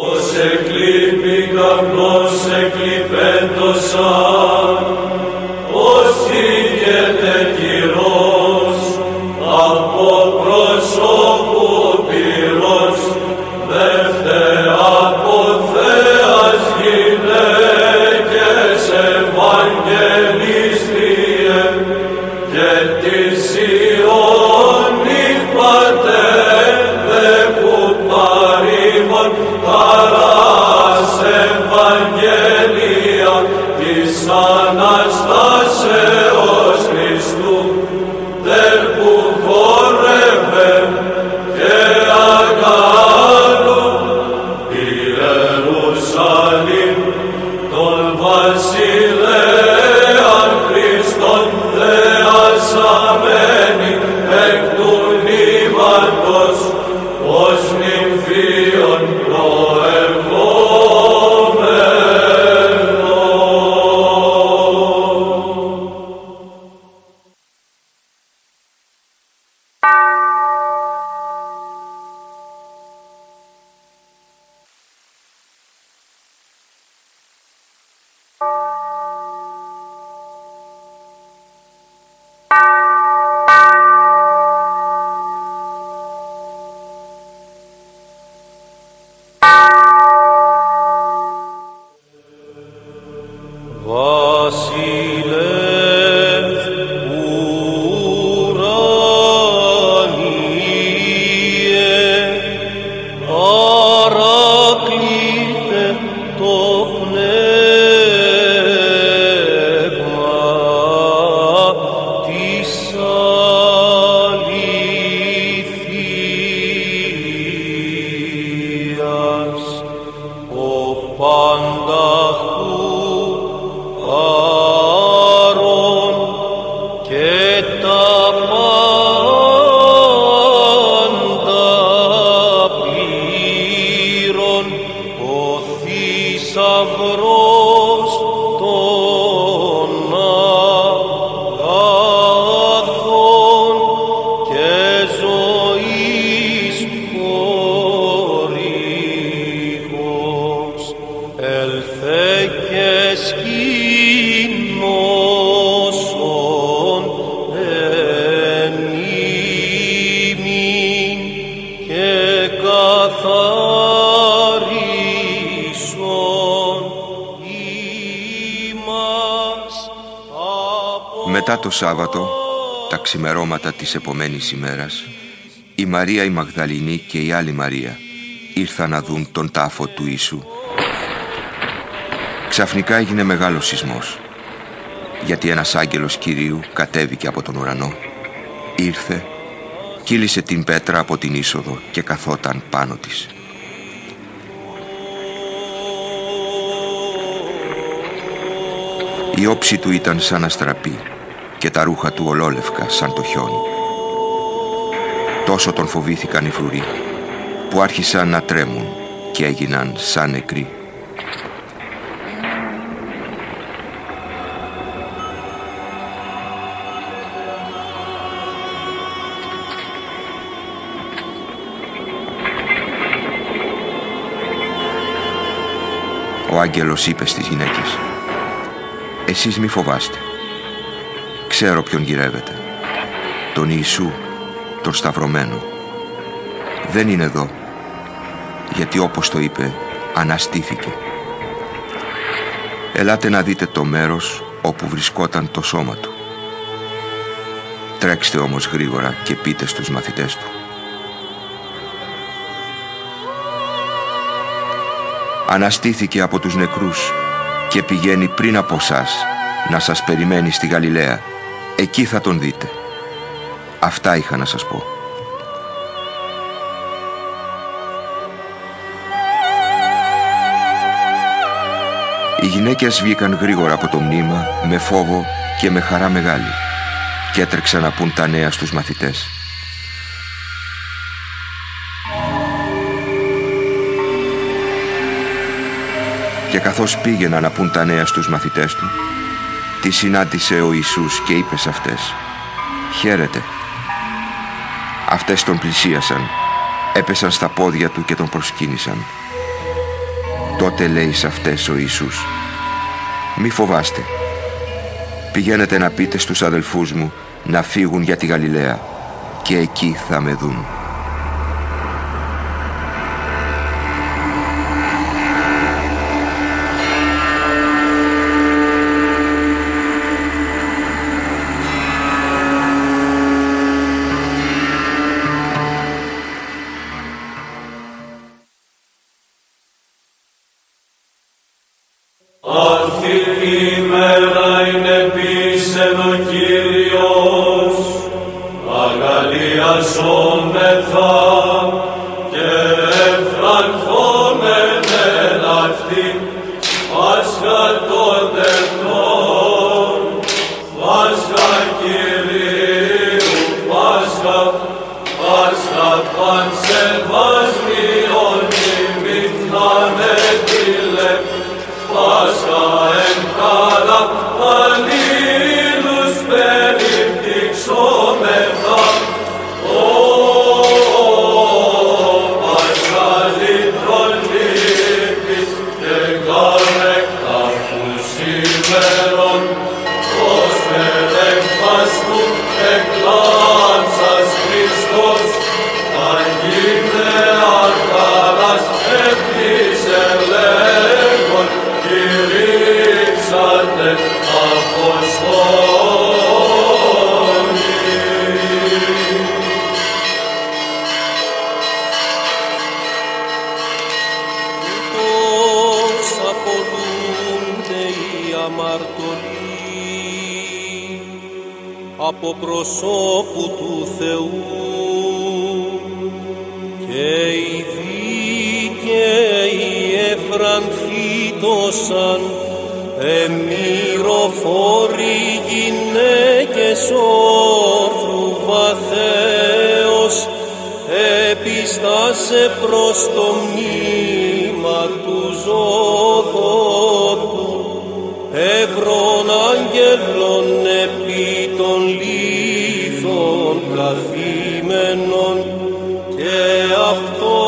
Os ecclipicam nos ecclipentos san, will. so το Σάββατο, τα ξημερώματα της επομένης ημέρας, η Μαρία η Μαγδαληνή και η άλλη Μαρία ήρθαν να δουν τον τάφο του Ιησού. Ξαφνικά έγινε μεγάλος σεισμός, γιατί ένας άγγελος Κυρίου κατέβηκε από τον ουρανό, ήρθε, κύλησε την πέτρα από την είσοδο και καθόταν πάνω της. Η όψη του ήταν σαν αστραπή και τα ρούχα του ολόλευκα σαν το χιόνι. Τόσο τον φοβήθηκαν οι φρουροί που άρχισαν να τρέμουν και έγιναν σαν νεκροί. Ο άγγελος είπε στις γυναίκες «Εσείς μη φοβάστε. Ξέρω ποιον γυρεύετε. Τον Ιησού, τον Σταυρωμένο. Δεν είναι εδώ, γιατί όπως το είπε, αναστήθηκε. Ελάτε να δείτε το μέρος όπου βρισκόταν το σώμα του. Τρέξτε όμως γρήγορα και πείτε στους μαθητές του. Αναστήθηκε από τους νεκρούς και πηγαίνει πριν από σας να σας περιμένει στη Γαλιλαία Εκεί θα τον δείτε. Αυτά είχα να σας πω. Οι γυναίκες βγήκαν γρήγορα από το μνήμα με φόβο και με χαρά μεγάλη και έτρεξαν να πούν τα νέα στους μαθητές. Και καθώς πήγαιναν να πούν τα νέα στους μαθητές του, Τη συνάντησε ο Ιησούς και είπες σε αυτές «Χαίρετε». Αυτές τον πλησίασαν, έπεσαν στα πόδια του και τον προσκύνησαν. Τότε λέει σε αυτές ο Ιησούς «Μη φοβάστε. Πηγαίνετε να πείτε στους αδελφούς μου να φύγουν για τη Γαλιλαία και εκεί θα με δουν». Ad hic me vossa από προσώπου του Θεού και οι δίκαιοι εφρανθήτωσαν εμμυροφόροι γυναίκες όρθρου βαθέως επιστάσε προς το μνήμα του ζωδότου ευρών αγγελών επί των λίθων καθήμενων και αυτός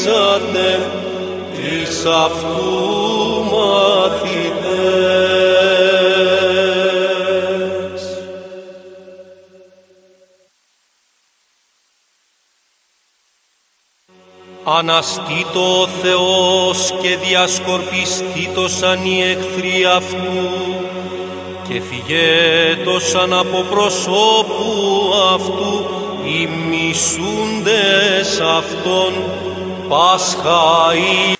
κηρύξατε τις αυτού μαθητές. Αναστήτω ο Θεός και διασκορπιστήτωσαν οι εχθροί αυτού και φυγέτωσαν από προσώπου αυτού οι μισούντες پاس کا